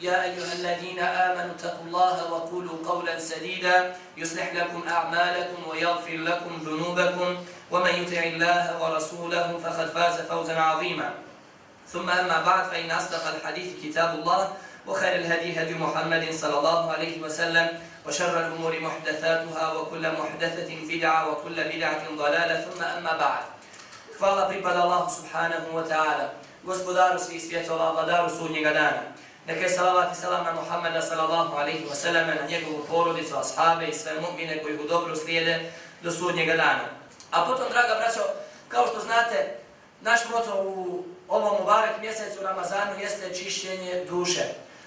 يا أيها الذين آمنوا اتقوا الله وقولوا قولا سديدا يصلح لكم أعمالكم ويغفر لكم ذنوبكم ومن يطع الله ورسوله فقد فاز فوزا عظيما. ثم أما بعد فإن أصدق الحديث كتاب الله وخير الهدي هدي محمد صلى الله عليه وسلم وشر الأمور محدثاتها وكل محدثة بدعة وكل بدعة ضلالة. ثم أما بعد Hvala pripada Allahu subhanahu wa ta'ala, gospodaru svih svjetova, vladaru sudnjega dana. Neka je salavat i salam na Muhammeda sallallahu alaihi wa sallam, na njegovu porodicu, ashabe i sve mu'mine koji u dobru slijede do sudnjega dana. A potom, draga braćo, kao što znate, naš moto u ovom Mubarek mjesecu Ramazanu jeste čišćenje duše.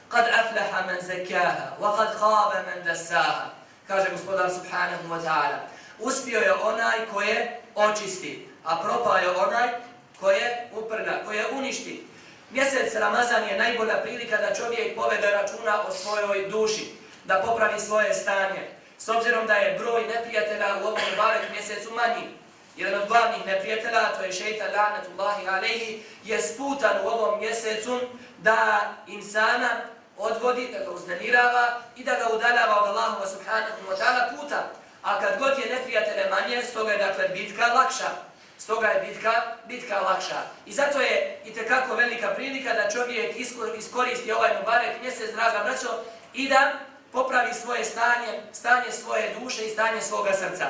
Kad aflaha man zakaha, wa kad khaba man dasaha, kaže gospodar subhanahu wa ta'ala. Uspio je onaj koje očisti, a propao je onaj koje uprda, koje uništi. Mjesec Ramazan je najbolja prilika da čovjek povede računa o svojoj duši, da popravi svoje stanje. S obzirom da je broj neprijatelja u ovom barek mjesecu manji, jedan od glavnih neprijatelja, to je šeitan lanatullahi alaihi, je sputan u ovom mjesecu da insana odvodi, da ga uznemirava i da ga udaljava od Allahuma subhanahu wa ta'ala puta. A kad god je neprijatelje manje, stoga je dakle bitka lakša. Stoga je bitka, bitka lakša. I zato je i tekako velika prilika da čovjek iskoristi ovaj mubarek mjesec, draga braćo, i da popravi svoje stanje, stanje svoje duše i stanje svoga srca.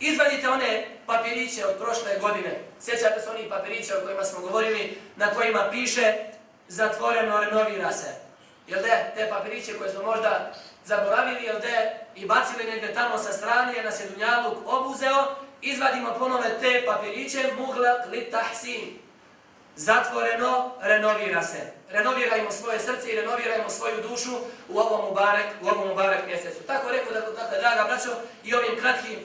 Izvadite one papiriće od prošle godine. Sjećate se onih papirića o kojima smo govorili, na kojima piše zatvoreno renovira se. Jel de, te papiriće koje smo možda zaboravili, jel de, i bacili negdje tamo sa strane, jer nas je Dunjaluk obuzeo, izvadimo ponove te papiriće, muhlak li tahsin. Zatvoreno, renovira se. Renovirajmo svoje srce i renovirajmo svoju dušu u ovom mubarek, u ovom mubarek mjesecu. Tako rekao, dakle, dakle, draga braćo, i ovim kratkim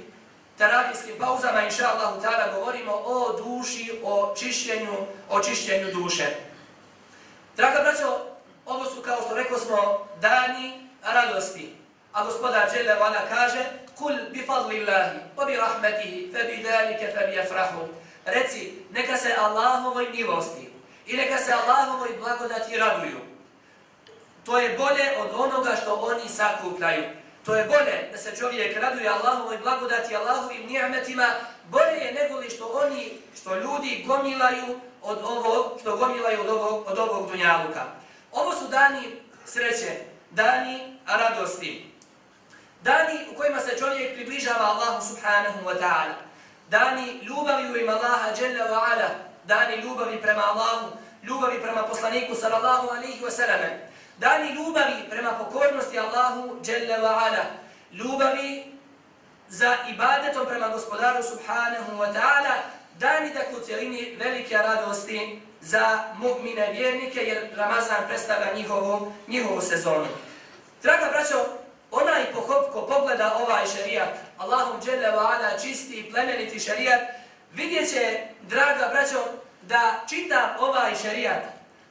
teravijskim pauzama, inša Allahu ta'ala, govorimo o duši, o čišćenju, o čišćenju duše. Draga braćo, ovo su, kao što rekao smo, dani radosti. A gospodar Đele Vala kaže, kul bi fadli Allahi, pa bi rahmetihi, fe bi dalike, fe bi afrahu. Reci, neka se Allahovoj milosti i neka se Allahovoj blagodati raduju. To je bolje od onoga što oni sakupljaju. To je bolje da se čovjek raduje Allahovoj blagodati, Allahovim nijametima, bolje je nego li što oni, što ljudi gomilaju od ovog, što gomilaju od ovog, od ovog dunjaluka. Ovo su dani sreće, dani radosti. Dani u kojima se čovjek približava Allahu subhanahu wa ta'ala. Dani ljubavi u ima Allaha jalla wa ala. Dani ljubavi prema Allahu, ljubavi prema poslaniku sallallahu alaihi wa sallam. Dani ljubavi prema pokornosti Allahu jalla wa ala. Ljubavi za ibadetom prema gospodaru subhanahu wa ta'ala. Dani da u cijelini velike radosti za mu'mine vjernike jer Ramazan predstavlja njihovu, njihovu sezonu. Draga braćo, onaj ko, ko pogleda ovaj šarijat, Allahum dželle wa ala čisti i plemeniti šarijat, vidjet će, draga braćo, da čita ovaj šarijat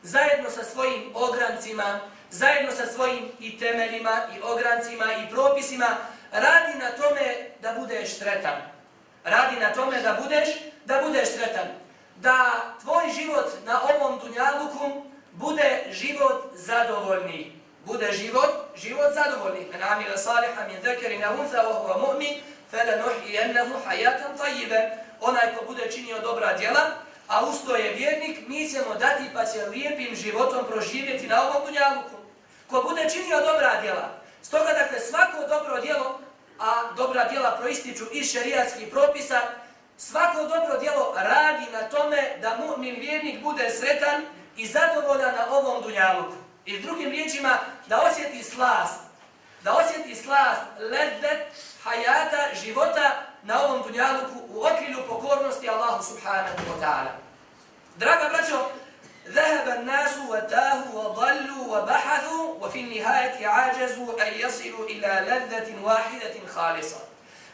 zajedno sa svojim ograncima, zajedno sa svojim i temeljima, i ograncima, i propisima, radi na tome da budeš sretan. Radi na tome da budeš, da budeš sretan. Da tvoj život na ovom dunjaluku bude život zadovoljni bude život, život zadovoljni. Men amila saliha min zekeri na unza wa huwa mu'min, fele nuhi ennehu hayatan tajibe. Onaj ko bude činio dobra djela, a usto je vjernik, mi ćemo dati pa će lijepim životom proživjeti na ovom dunjavuku. Ko bude činio dobra djela, stoga dakle svako dobro djelo, a dobra djela proističu iz šerijatskih propisa, Svako dobro djelo radi na tome da mu'min vjernik bude sretan i zadovoljan na ovom dunjavuku. I drugim riječima, da osjeti slast, da osjeti slast, ledvet, hajata, života na ovom dunjaluku u okrilju pokornosti Allahu subhanahu wa ta'ala. Draga braćo, ذهب الناس وتاهوا وضلوا وبحثوا وفي النهاية عاجزوا أن يصلوا إلى لذة واحدة خالصة.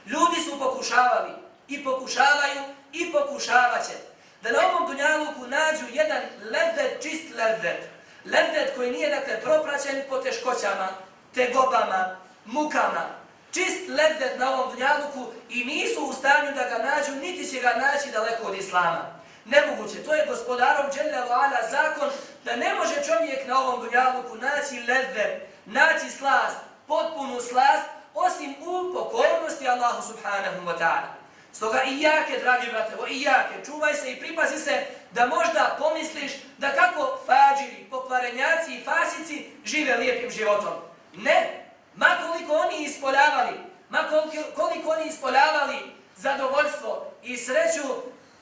Ljudi su pokušavali i pokušavaju i pokušavat će da na ovom dunjaluku nađu jedan levet, čist levet. Levet koji nije dakle propraćen po teškoćama, tegobama, mukama. Čist levet na ovom dunjaluku i nisu u stanju da ga nađu, niti će ga naći daleko od Islama. Nemoguće, to je gospodarom Đeljavu Ala zakon da ne može čovjek na ovom dunjaluku naći levet, naći slast, potpunu slast, osim u pokornosti Allahu subhanahu wa ta'ala. Stoga i jake, dragi brate, o i jake, čuvaj se i pripazi se da možda pomisliš da kako fađiri, pokvarenjaci i fasici žive lijepim životom. Ne, ma koliko oni ispoljavali, ma koliko, oni ispoljavali zadovoljstvo i sreću,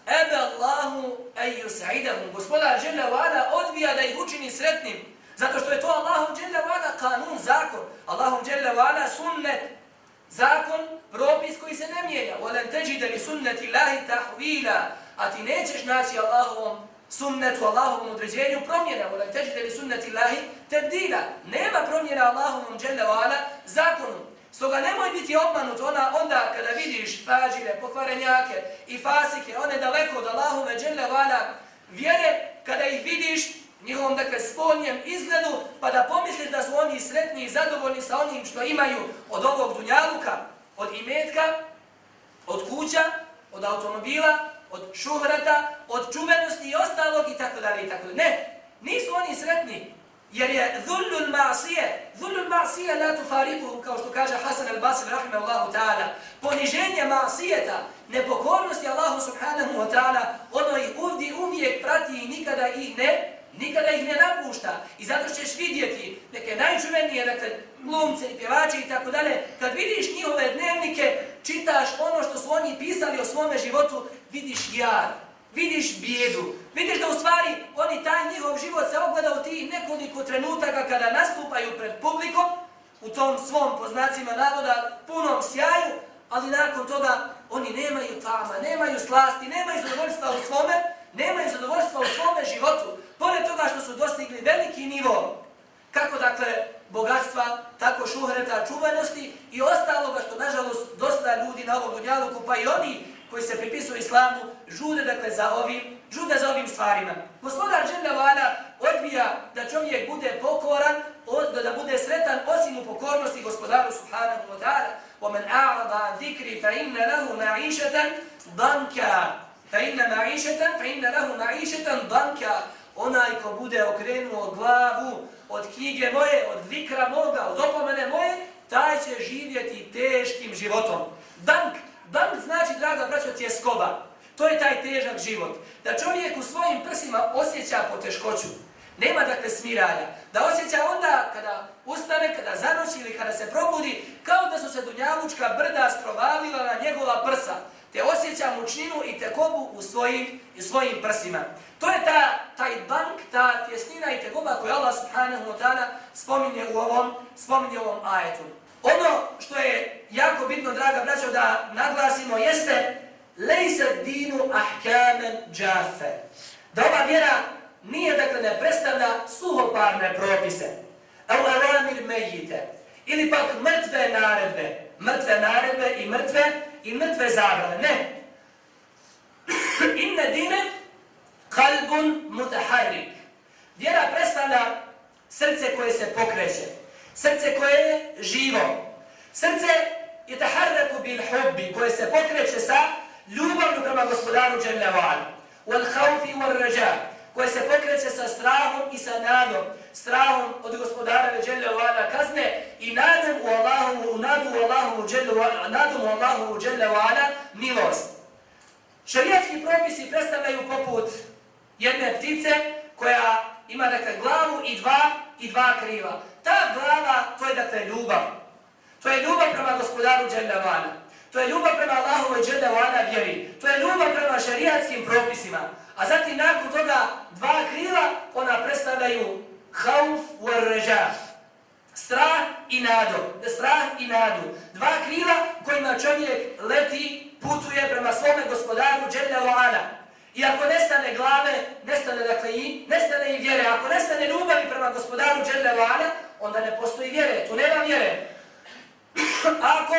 ebe Allahu eju sa'idahu. Gospoda Žele Vada odbija da ih učini sretnim, zato što je to Allahu Žele Vada kanun, zakon. Allahu Žele Vada sunnet, zakon, propis koji se ne mijenja. وَلَنْ تَجِدَ لِسُنَّةِ اللَّهِ تَحْوِيلًا A ti nećeš naći Allahovom sunnetu, Allahovom određenju promjena. وَلَنْ تَجِدَ لِسُنَّةِ اللَّهِ تَبْدِيلًا Nema promjena Allahovom dželle wa'ala zakonu. Stoga nemoj biti obmanut ona onda kada vidiš fađire, pokvarenjake i fasike, one daleko od Allahove dželle wa'ala vjere, kada ih vidiš, njihovom dakle spolnjem izgledu, pa da pomisliš da su oni sretni i zadovoljni sa onim što imaju od ovog dunjaluka, od imetka, od kuća, od automobila, od šuhrata, od čuvenosti i ostalog i tako dalje i tako dalje. Ne, nisu oni sretni, jer je dhullul ma'asije, dhullul ma'asije la tufariku, kao što kaže Hasan al-Basir, rahimahullahu ta'ala, poniženje ma'asijeta, nepokornosti Allahu subhanahu wa ta'ala, ono ih uvdi uvijek prati i nikada ih ne nikada ih ne napušta i zato ćeš vidjeti neke najčuvenije, dakle, glumce i pjevače i tako dalje, kad vidiš njihove dnevnike, čitaš ono što su oni pisali o svome životu, vidiš jar, vidiš bijedu, vidiš da u stvari oni taj njihov život se ogleda u tih nekoliko trenutaka kada nastupaju pred publikom, u tom svom poznacima navoda punom sjaju, ali nakon toga oni nemaju tama, nemaju slasti, nemaju zadovoljstva u svome, nemaju zadovoljstva u svome životu. Pored toga što su dostigli veliki nivo, kako dakle bogatstva, tako šuhreta, čuvanosti i ostaloga što nažalost dosta ljudi na ovom dunjaluku, pa i oni koji se pripisuju islamu, žude dakle za ovim, žude za ovim stvarima. Gospodar Đeljavala odbija da čovjek bude pokoran, da, da bude sretan osim u pokornosti gospodaru subhanahu wa ta'ala. وَمَنْ أَعْرَضَ عَنْ ذِكْرِ فَإِنَّ لَهُ مَعِيشَةً ضَنْكَ فَإِنَّ مَعِيشَةً فَإِنَّ لَهُ مَعِيشَةً ضَنْكَ onaj ko bude okrenuo glavu od knjige moje, od zikra moga, od opomene moje, taj će živjeti teškim životom. Dank, dank znači, draga braćo, tjeskoba. To je taj težak život. Da čovjek u svojim prsima osjeća poteškoću. Nema dakle smiranja. Da osjeća onda kada ustane, kada zanoći ili kada se probudi, kao da su se dunjavučka brda strovalila na njegova prsa te osjeća mučninu i tekobu u svojim, u svojim prsima. To je ta, taj bank, ta tjesnina i tegoba koju Allah subhanahu wa ta'ala spominje u ovom, spominje u ovom ajetu. Ono što je jako bitno, draga braćo, da naglasimo jeste lejse dinu ahkamen džafe. Da ova vjera nije, dakle, ne predstavlja suhoparne propise. Allah ramir mejite. Ili pak mrtve naredbe. Mrtve naredbe i mrtve i mrtve zabrane. Ne. Inne dine kalbun mutaharrik. Vjera predstavlja srce koje se pokreće. Srce koje je živo. Srce je taharraku bil hubbi koje se pokreće sa ljubavlju prema gospodaru Đerlevan. Wal haufi wal rađa koje se pokreće sa strahom i sa nadom. Strahom od gospodara Đerlevan kazne i nadom u Allahu, nadu u Allahu Đerlevan, nadom u Allahu Đerlevan milost. Šarijatski propisi predstavljaju poput jedne ptice koja ima dakle glavu i dva i dva kriva. Ta glava to je dakle ljubav. To je ljubav prema gospodaru Đerlevan. To je ljubav prema Allahove i vjeri. To je ljubav propisima. A zatim nakon toga dva krila, ona predstavljaju hauf u reža. Strah i nadu. Strah i nadu. Dva krila kojima čovjek leti, putuje prema svome gospodaru Đelle I ako nestane glave, dakle i, nestane i vjere. Ako nestane ljubavi prema gospodaru Đelle onda ne postoji vjere. Tu nema vjere. ako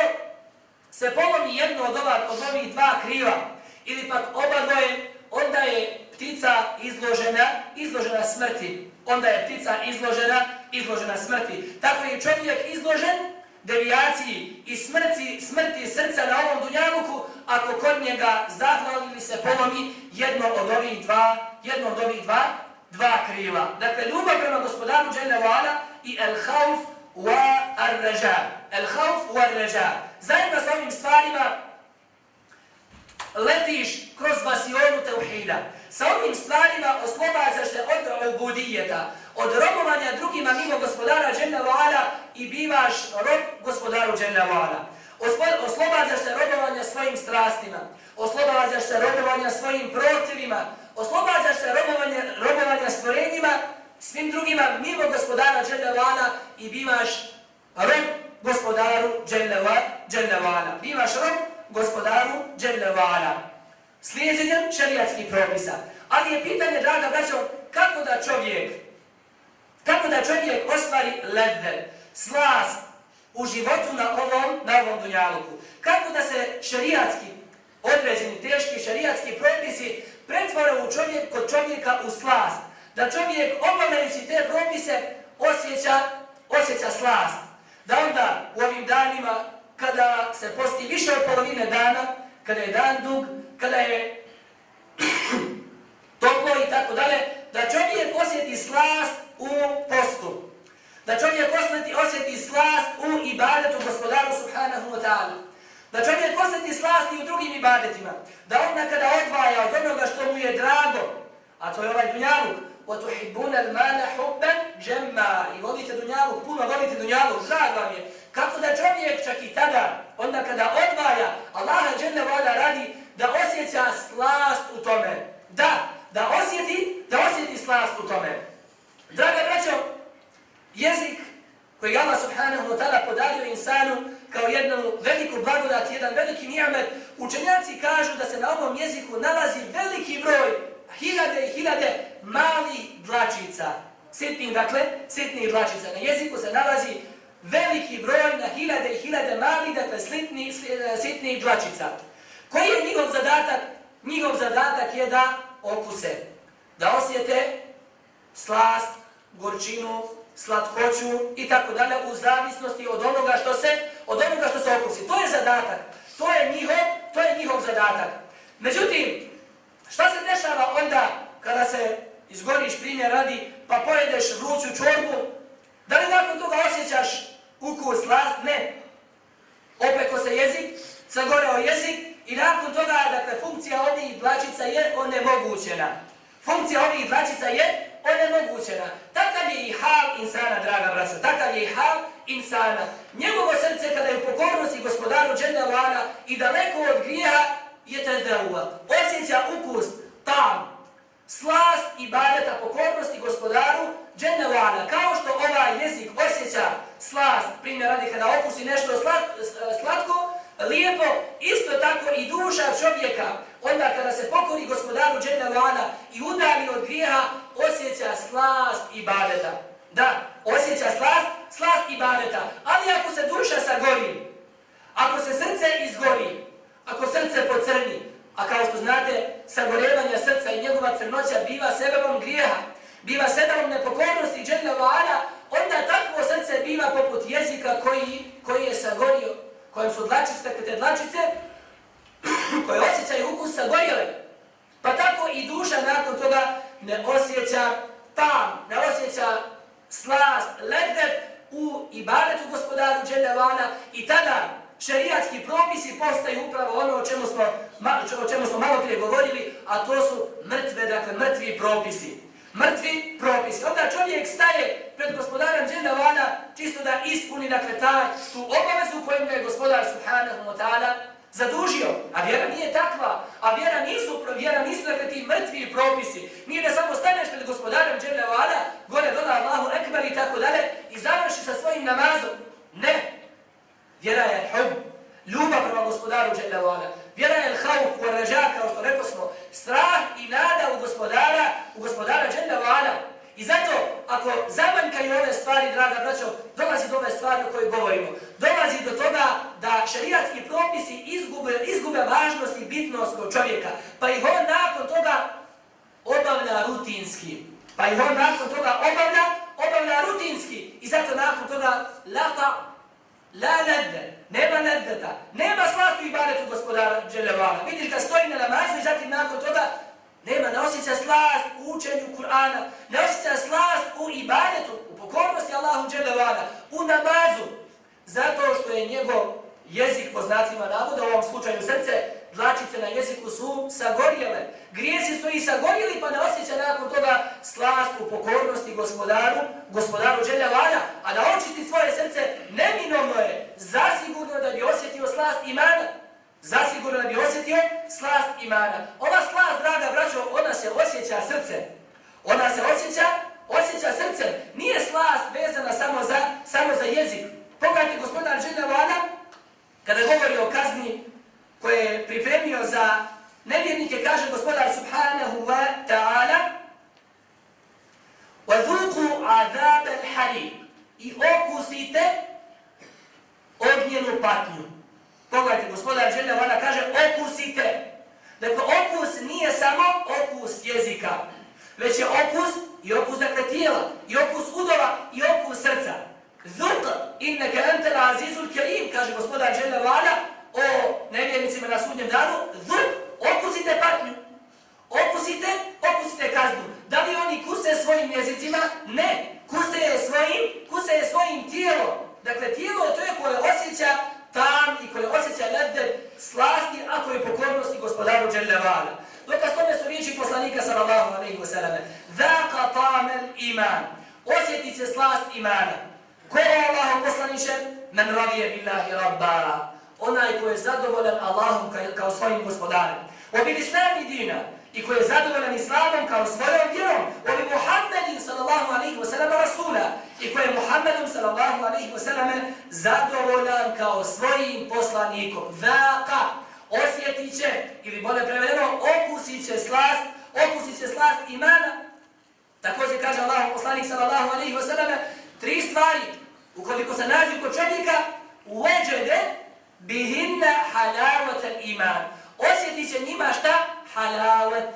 se polomi jedno od, ova, od ovih dva kriva, ili pak oba dvoje, onda je ptica izložena, izložena smrti. Onda je ptica izložena, izložena smrti. Tako je čovjek izložen devijaciji i smrti, smrti srca na ovom dunjavuku, ako kod njega zahvali ili se polomi jedno od ovih dva, jedno od ovih dva, dva krila. Dakle, ljubav prema gospodaru Dželle i el hauf wa ar-raja. El hauf wa ar-raja. Zajedno sa ovim stvarima letiš kroz vasionu teuhida. Sa ovim stvarima oslobađaš se od ubudijeta, od robovanja drugima mimo gospodara Dženda i bivaš rob gospodaru Dženda Oslobađaš se robovanja svojim strastima, oslobađaš se robovanja svojim protivima, oslobađaš se robovanja, robovanja stvorenjima svim drugima mimo gospodara Dženda i bivaš rob gospodaru Dženda Vala. Bivaš rob gospodaru Dželjavala. Slijedženjem šarijatskih propisa. Ali je pitanje, draga braćo, kako da čovjek, kako da čovjek ostvari ledve, slast u životu na ovom, na ovom dunjaluku. Kako da se šarijatski, određeni, teški šarijatski propisi pretvore u čovjek, kod čovjeka u slast. Da čovjek, obavljajući te propise, osjeća, osjeća slast. Da onda u ovim danima kada se posti više od polovine dana, kada je dan dug, kada je toplo i tako dalje, da čovjek osjeti slast u postu Da čovjek osjeti, osjeti slast u ibadetu gospodaru subhanahu wa ta'ala. Da čovjek osjeti slast i u drugim ibadetima. Da onda kada odvaja od onoga što mu je drago, a to je ovaj dunjaluk, وَتُحِبُّونَ الْمَانَ حُبًّا جَمَّا I volite dunjaluk, puno volite dunjaluk, drag vam je. Kako da čovjek čak i tada, onda kada odvaja, Allah dželle voda radi da osjeća slast u tome. Da, da osjeti, da osjeti slast u tome. Draga braćo, jezik koji Allah subhanahu wa ta'ala podario insanu kao jednu veliku blagodat, jedan veliki nijamet, učenjaci kažu da se na ovom jeziku nalazi veliki broj, hiljade i hiljade malih dlačica. Sitnih, dakle, sitnih dlačica. Na jeziku se nalazi veliki broj na hiljade i hiljade mali, dakle slitni, sitni dlačica. Koji je njihov zadatak? Njihov zadatak je da okuse, da osjete slast, gorčinu, slatkoću i tako dalje u zavisnosti od onoga što se od onoga što se okusi. To je zadatak. To je njihov, to je njihov zadatak. Međutim, šta se dešava onda kada se izgoriš primjer radi pa pojedeš vruću čorbu Da li nakon toga osjećaš ukus, slast? Ne. Opeko se jezik, sagoreo jezik i nakon toga, dakle, funkcija ovih dlačica je onemogućena. Funkcija ovih dlačica je Pa onemogućena. Takav je i hal insana, draga braćo. Takav je i hal insana. Njegovo srce kada je u pokornosti gospodaru Džendalana i daleko od grija je te. Osjeća ukus, tam, slast i bareta pokornosti gospodaru dženevana, kao što ovaj jezik osjeća slast, primjer radi kada okusi nešto slat, e, slatko, lijepo, isto tako i duša čovjeka, onda kada se pokori gospodaru dženevana i udali od grijeha, osjeća slast i badeta. Da, osjeća slast, slast i badeta. Ali ako se duša sagori, ako se srce izgori, ako srce pocrni, A kao što znate, sagorevanje srca i njegova crnoća biva sebebom grijeha, biva sebebom nepokornosti i džedna onda takvo srce biva poput jezika koji, koji je sagorio, kojem su dlačice, te dlačice, koje osjećaju ukus sagorjele. Pa tako i duša nakon toga ne osjeća tam, ne osjeća slast, ledvet u ibaretu gospodaru džedna i tada šerijatski propisi postaju upravo ono o čemu smo, o čemu smo malo prije govorili, a to su mrtve, dakle, mrtvi propisi mrtvi propisi. Onda čovjek staje pred gospodarem džene vada čisto da ispuni dakle, taj, tu obavezu kojim ga je gospodar subhanahu wa ta'ala zadužio. A vjera nije takva. A vjera nisu, vjera nisu dakle, ti mrtvi propisi. Nije da samo staneš pred gospodarem džene gore dola Allahu ekber, pripremio za nevjernike, kaže gospodar subhanahu wa ta'ala وَذُوقُوا عَذَابَ الْحَرِيقِ I okusite ognjenu patnju. Pogledajte, gospodar Đelja Vana kaže okusite. Dakle, okus nije samo okus jezika, već je okus i okus dakle tijela, i okus udova, i okus srca. Zuk, inneke entel azizul kerim, kaže gospodar Đelja Vana, o nevjernicima na sudnjem danu, zuk, okusite patnju. Okusite, okusite kaznu. Da li oni kuse svojim jezicima? Ne. Kuse je svojim, kuse je svojim tijelom. Dakle, tijelo je to je koje osjeća tam i koje osjeća ledde slasti, ako je pokornosti gospodaru Đelevala. Dokaz tome su riječi poslanika sallallahu alaihi wa sallam. Zaka tamel iman. Osjetit će slast imana. Ko je Allah poslaniše? Men ravije billahi rabba. Onaj ko je zadovoljan Allahom kao svojim gospodarem. Obi islami dina i koji je zadovoljan islamom kao svojom vjerom. Obi Muhammedin sallallahu alaihi wa sallam rasula i koji je Muhammedom sallallahu alaihi wa sallam zadovoljan kao svojim poslanikom. Vaka osjetit će, ili bolje prevedeno, okusit će slast, okusit će slast imana. Također kaže Allah poslanik sallallahu alaihi wa sallam tri stvari ukoliko se nađu kod čovjeka uveđede bihinna halavatel iman. Osjeti će njima šta? Halavat.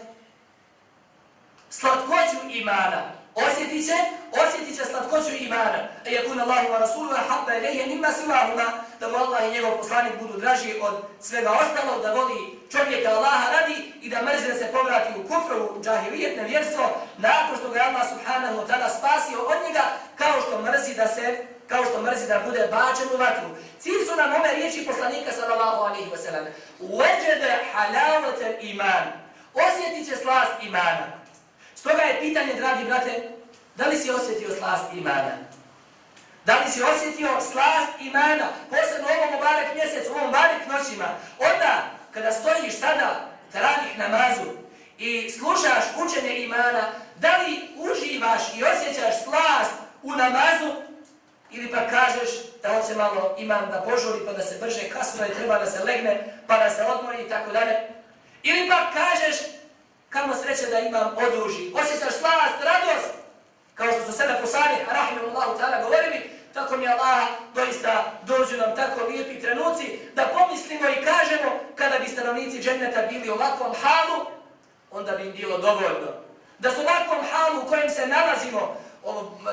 Slatkoću imana. Osjetit će, osjetit će slatkoću imana. E jakun Allahu wa Rasulu wa habba ilaihe nima silahuma. Da mu Allah i njegov poslanik budu draži od svega ostalog. Da voli čovjeka Allaha radi i da mrzi da se povrati u kufru, u džahilijet, nevjerstvo. Nakon što ga Allah subhanahu wa ta'ala spasio od njega. Kao što mrzi da se kao što mrzi da bude bačen u vatru. Cilj su nam ove riječi poslanika sallallahu alaihi wa sallam. Uveđede halavete iman. Osjetit će slast imana. Stoga je pitanje, dragi brate, da li si osjetio slast imana? Da li si osjetio slast imana? Posebno u ovom obarek mjesec, u ovom obarek noćima. Onda, kada stojiš sada, teravih namazu i slušaš učenje imana, da li uživaš i osjećaš slast u namazu ili pa kažeš da hoće malo imam da požuri pa da se brže kasno je treba da se legne pa da se odmori i tako dalje. Ili pa kažeš kamo sreće da imam oduži. Osjećaš slast, radost, kao što su sada posali, rahimahullahu ta'ala govorili, tako mi Allah doista dođu nam tako lijepi trenuci da pomislimo i kažemo kada bi stanovnici dženneta bili u ovakvom halu, onda bi im bilo dovoljno. Da su u ovakvom halu u kojem se nalazimo,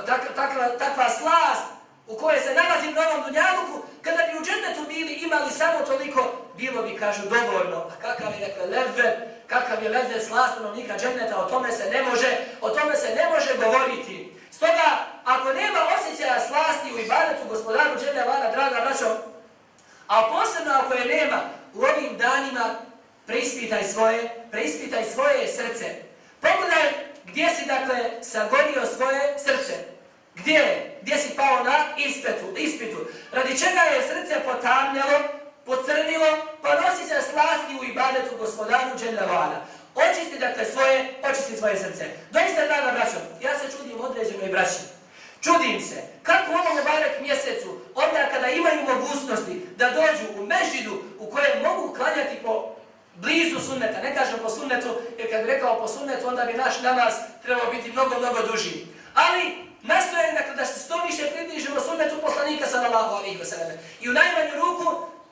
tak, takva, takva slast, u kojoj se nalazim na ovom dunjaluku, kada bi u džennetu bili imali samo toliko, bilo bi, kažu, dovoljno. A kakav je, dakle, leve, kakav je leve slastanovnika dženneta, o tome se ne može, o tome se ne može govoriti. Stoga, ako nema osjećaja slasti u ibadetu gospodaru džene vana, draga braćo, a posebno ako je nema, u ovim danima preispitaj svoje, preispitaj svoje srce. Pogledaj gdje si, dakle, sagorio svoje srce. Gdje? Gdje si pao na ispitu? ispitu? Radi čega je srce potamljalo, pocrnilo, pa nosi se slasti u ibadetu gospodaru Đelevala. Očisti dakle svoje, očisti svoje srce. Doista, draga braćo, ja se čudim određenoj braći. Čudim se, kako u ovom barek mjesecu, onda kada imaju mogućnosti da dođu u mežidu u kojem mogu klanjati po blizu sunneta, ne kažem po sunnetu, jer kad bi rekao po sunnetu, onda bi naš namaz trebao biti mnogo, mnogo duži. Ali nastojanje dakle, da se sto više približimo sunnetu poslanika sallallahu alaihi wa sallam i u najmanju ruku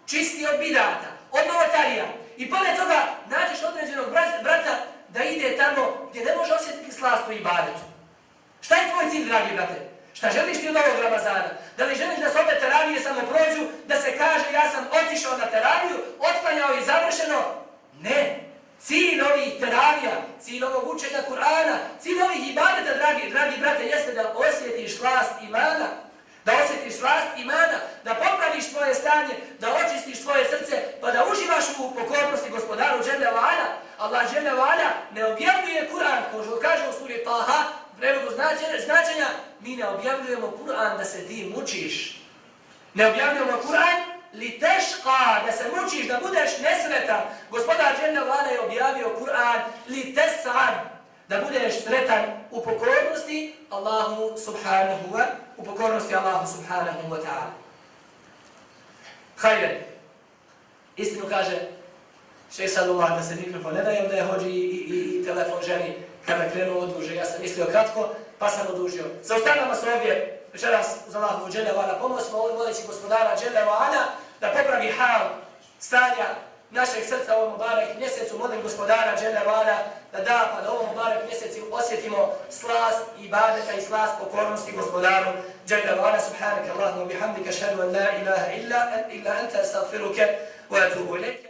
čisti od bidata, od novatarija. I pored toga nađeš određenog brata da ide tamo gdje ne može osjetiti slavstvo i badetu. Šta je tvoj cilj, dragi brate? Šta želiš ti od ovog Ramazana? Da li želiš da se opet teravije samo prođu, da se kaže ja sam otišao na teraviju, otklanjao i završeno? Ne, Cilj ovih teravija, cilj ovog učenja Kur'ana, cilj ovih ibadeta, dragi, dragi brate, jeste da osjetiš slast imana, da osjetiš slast imana, da popraviš svoje stanje, da očistiš svoje srce, pa da uživaš u pokornosti gospodaru Džemlja Allah Džemlja ne objavljuje Kur'an, ko kaže u suri Taha, prevodu značenja, mi ne objavljujemo Kur'an da se ti mučiš. Ne objavljujemo Kur'an li teška, da se mučiš, da budeš nesretan. Gospodar Dženne Vala je objavio Kur'an li tesan, da budeš sretan u pokornosti Allahu subhanahu wa u pokornosti Allahu subhanahu wa ta'ala. Hajde, istinu kaže šeji sadullah da se mikrofon ne daje, da je hođi i, i, i telefon ženi kada krenuo oduže. Ja sam mislio kratko, pa sam odužio. Zaustavljamo se ovdje večeras uz Allahu Đele Vala. Pomoćemo ovdje vodeći gospodara Đele Vala da popravi hal stanja našeg srca u ovom Mubarek mjesecu. Molim gospodara Đele Vala da da pa da ovom Mubarek mjesecu osjetimo slast i badeta i slast pokornosti gospodaru Đele Vala. Subhanaka Allahumma bihamdika šhadu an la ilaha illa, illa anta astaghfiruke wa atubu ilaike